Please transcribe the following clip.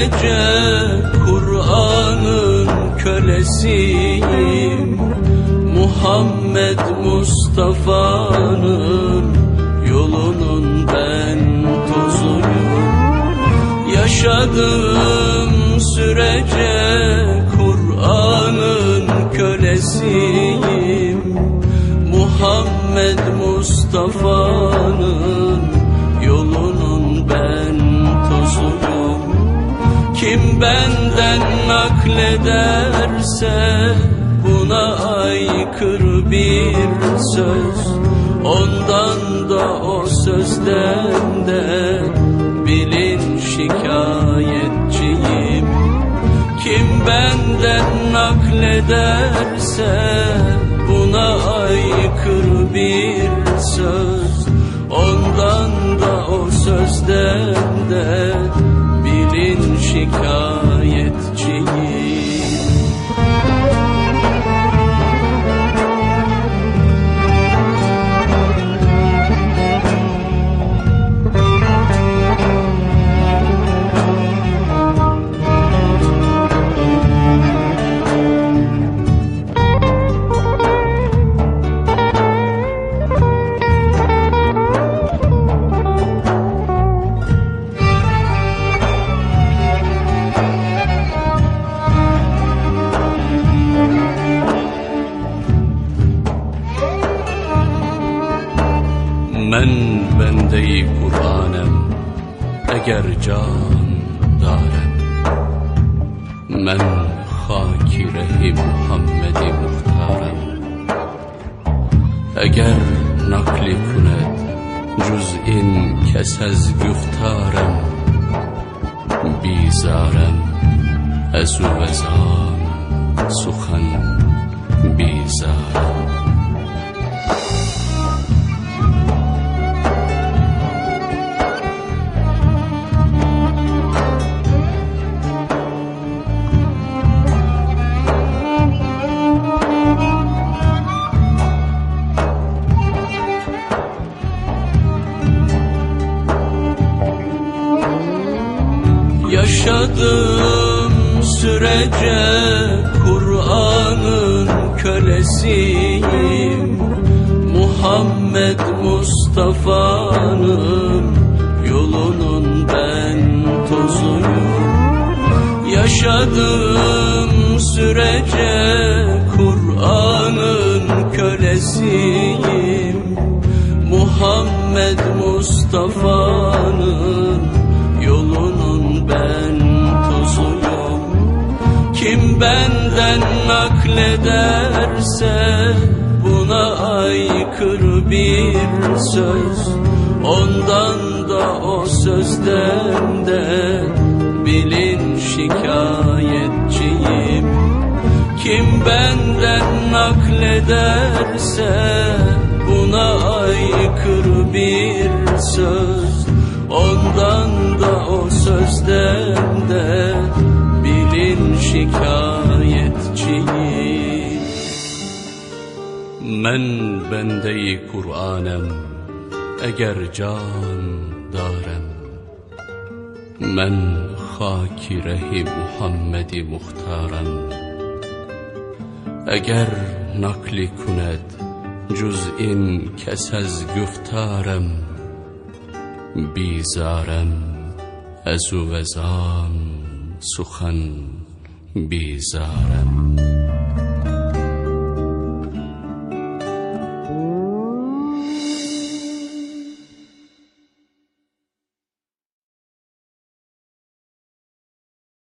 sürece Kur'an'ın kölesiyim. Muhammed Mustafa'nın yolunun ben tozuyum Yaşadığım sürece Kur'an'ın kölesiyim. Muhammed Mustafa'nın benden naklederse buna aykırı bir söz. Ondan da o sözden de bilin şikayetçiyim. Kim benden naklederse buna aykırı bir söz. Ondan da o sözden de bilin şikayetçiyim من بنده قرآنم اگر جان دارم. من خاکی ره محمد مختارم. اگر نقل کند جز این کس از گفتارم بیزارم از او سخن بیزارم. Yaşadığım sürece Kur'an'ın kölesiyim. Muhammed Mustafa'nın yolunun ben tozuyum. Yaşadığım sürece Kur'an'ın kölesiyim. Muhammed Mustafa'nın benden naklederse buna aykırı bir söz. Ondan da o sözden de bilin şikayetçiyim. Kim benden naklederse buna aykırı bir söz. Ondan da o sözden de bilin şikayetçiyim من بنده قرآنم اگر جان دارم. من خاک ره محمد مختارم. اگر نقل کند جز این کس از گفتارم بیزارم از او وزان سخن بیزارم.